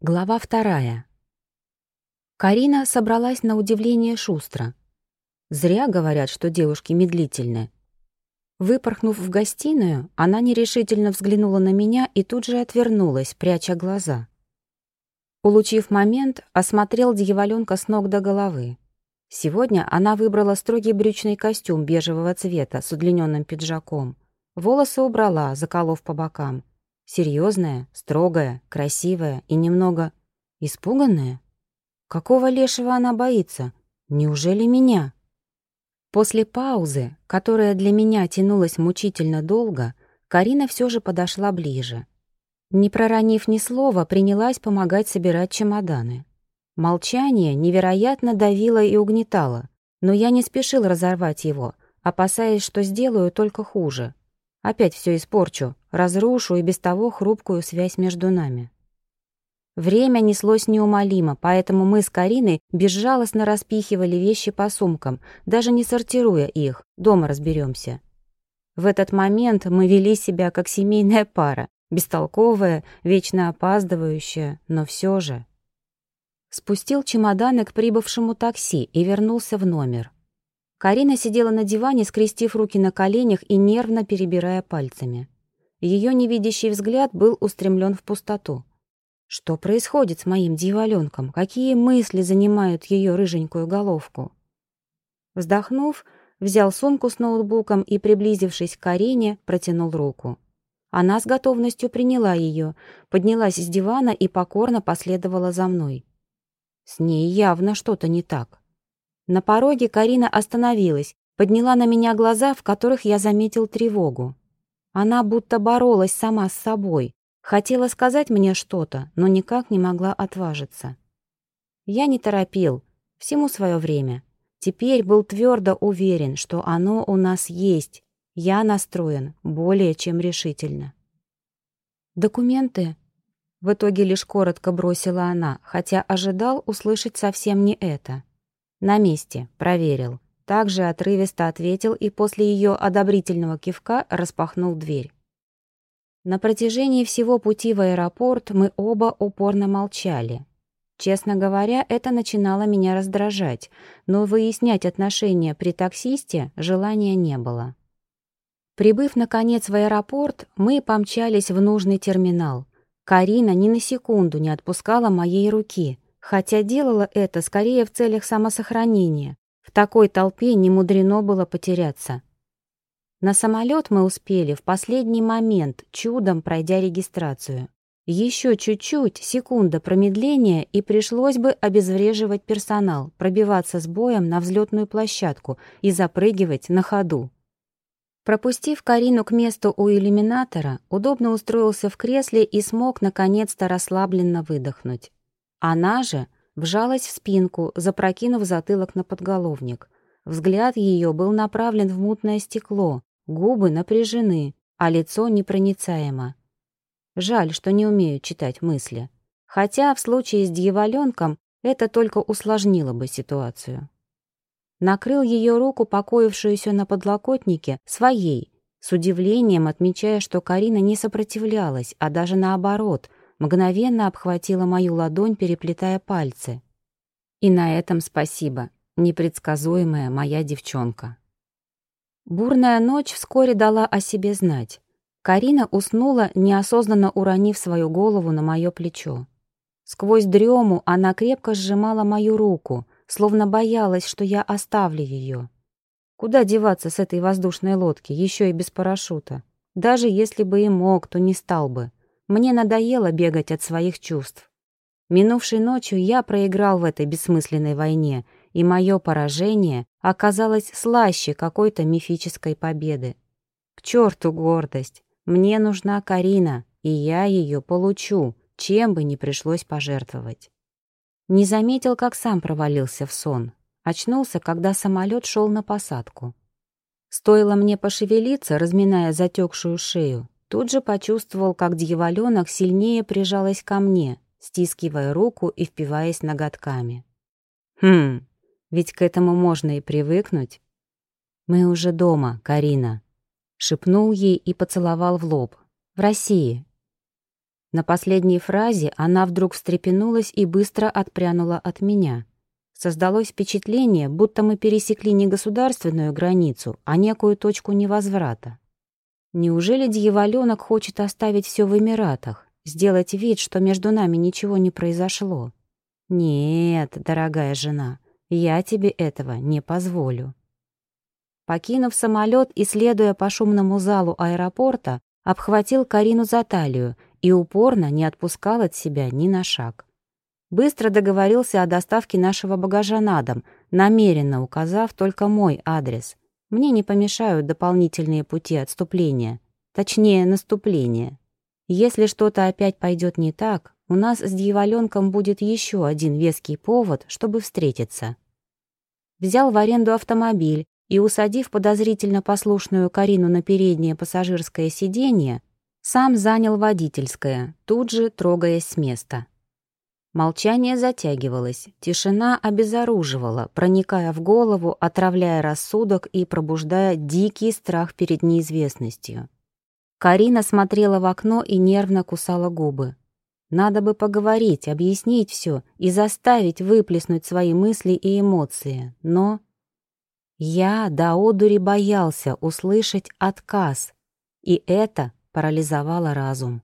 Глава вторая. Карина собралась на удивление шустро. Зря говорят, что девушки медлительны. Выпорхнув в гостиную, она нерешительно взглянула на меня и тут же отвернулась, пряча глаза. Улучив момент, осмотрел дьяволенка с ног до головы. Сегодня она выбрала строгий брючный костюм бежевого цвета с удлиненным пиджаком. Волосы убрала, заколов по бокам. Серьезная, строгая, красивая и немного испуганная. Какого лешего она боится? Неужели меня? После паузы, которая для меня тянулась мучительно долго, Карина все же подошла ближе. Не проронив ни слова, принялась помогать собирать чемоданы. Молчание невероятно давило и угнетало, но я не спешил разорвать его, опасаясь, что сделаю только хуже. Опять все испорчу, разрушу и без того хрупкую связь между нами. Время неслось неумолимо, поэтому мы с Кариной безжалостно распихивали вещи по сумкам, даже не сортируя их, дома разберемся. В этот момент мы вели себя как семейная пара, бестолковая, вечно опаздывающая, но все же. Спустил чемоданы к прибывшему такси и вернулся в номер. Карина сидела на диване, скрестив руки на коленях и нервно перебирая пальцами. Ее невидящий взгляд был устремлен в пустоту. Что происходит с моим дьяволенком? Какие мысли занимают ее рыженькую головку? Вздохнув, взял сумку с ноутбуком и, приблизившись к Карине, протянул руку. Она с готовностью приняла ее, поднялась с дивана и покорно последовала за мной. С ней явно что-то не так. На пороге Карина остановилась, подняла на меня глаза, в которых я заметил тревогу. Она будто боролась сама с собой, хотела сказать мне что-то, но никак не могла отважиться. Я не торопил, всему свое время. Теперь был твердо уверен, что оно у нас есть. Я настроен более чем решительно. «Документы?» В итоге лишь коротко бросила она, хотя ожидал услышать совсем не это. «На месте, проверил». Также отрывисто ответил и после ее одобрительного кивка распахнул дверь. На протяжении всего пути в аэропорт мы оба упорно молчали. Честно говоря, это начинало меня раздражать, но выяснять отношения при таксисте желания не было. Прибыв, наконец, в аэропорт, мы помчались в нужный терминал. Карина ни на секунду не отпускала моей руки — хотя делала это скорее в целях самосохранения. В такой толпе не мудрено было потеряться. На самолет мы успели в последний момент, чудом пройдя регистрацию. Еще чуть-чуть, секунда промедления, и пришлось бы обезвреживать персонал, пробиваться с боем на взлетную площадку и запрыгивать на ходу. Пропустив Карину к месту у иллюминатора, удобно устроился в кресле и смог наконец-то расслабленно выдохнуть. Она же вжалась в спинку, запрокинув затылок на подголовник. Взгляд ее был направлен в мутное стекло, губы напряжены, а лицо непроницаемо. Жаль, что не умею читать мысли. Хотя в случае с дьяволенком это только усложнило бы ситуацию. Накрыл ее руку, покоившуюся на подлокотнике, своей, с удивлением отмечая, что Карина не сопротивлялась, а даже наоборот, мгновенно обхватила мою ладонь, переплетая пальцы. И на этом спасибо, непредсказуемая моя девчонка. Бурная ночь вскоре дала о себе знать. Карина уснула, неосознанно уронив свою голову на мое плечо. Сквозь дрему она крепко сжимала мою руку, словно боялась, что я оставлю ее. Куда деваться с этой воздушной лодки, еще и без парашюта? Даже если бы и мог, то не стал бы. Мне надоело бегать от своих чувств. Минувшей ночью я проиграл в этой бессмысленной войне, и мое поражение оказалось слаще какой-то мифической победы. К черту гордость! Мне нужна Карина, и я ее получу, чем бы ни пришлось пожертвовать. Не заметил, как сам провалился в сон. Очнулся, когда самолет шел на посадку. Стоило мне пошевелиться, разминая затекшую шею, Тут же почувствовал, как дьяволенок сильнее прижалась ко мне, стискивая руку и впиваясь ноготками. «Хм, ведь к этому можно и привыкнуть». «Мы уже дома, Карина», — шепнул ей и поцеловал в лоб. «В России». На последней фразе она вдруг встрепенулась и быстро отпрянула от меня. Создалось впечатление, будто мы пересекли не государственную границу, а некую точку невозврата. Неужели дьяволенок хочет оставить все в Эмиратах, сделать вид, что между нами ничего не произошло? Нет, дорогая жена, я тебе этого не позволю. Покинув самолет и следуя по шумному залу аэропорта, обхватил Карину за талию и упорно не отпускал от себя ни на шаг. Быстро договорился о доставке нашего багажа на дом, намеренно указав только мой адрес. Мне не помешают дополнительные пути отступления, точнее, наступления. Если что-то опять пойдет не так, у нас с дьяволенком будет еще один веский повод, чтобы встретиться. Взял в аренду автомобиль и, усадив подозрительно послушную Карину на переднее пассажирское сиденье, сам занял водительское, тут же трогаясь с места. Молчание затягивалось, тишина обезоруживала, проникая в голову, отравляя рассудок и пробуждая дикий страх перед неизвестностью. Карина смотрела в окно и нервно кусала губы. Надо бы поговорить, объяснить все и заставить выплеснуть свои мысли и эмоции, но... Я до одури боялся услышать отказ, и это парализовало разум.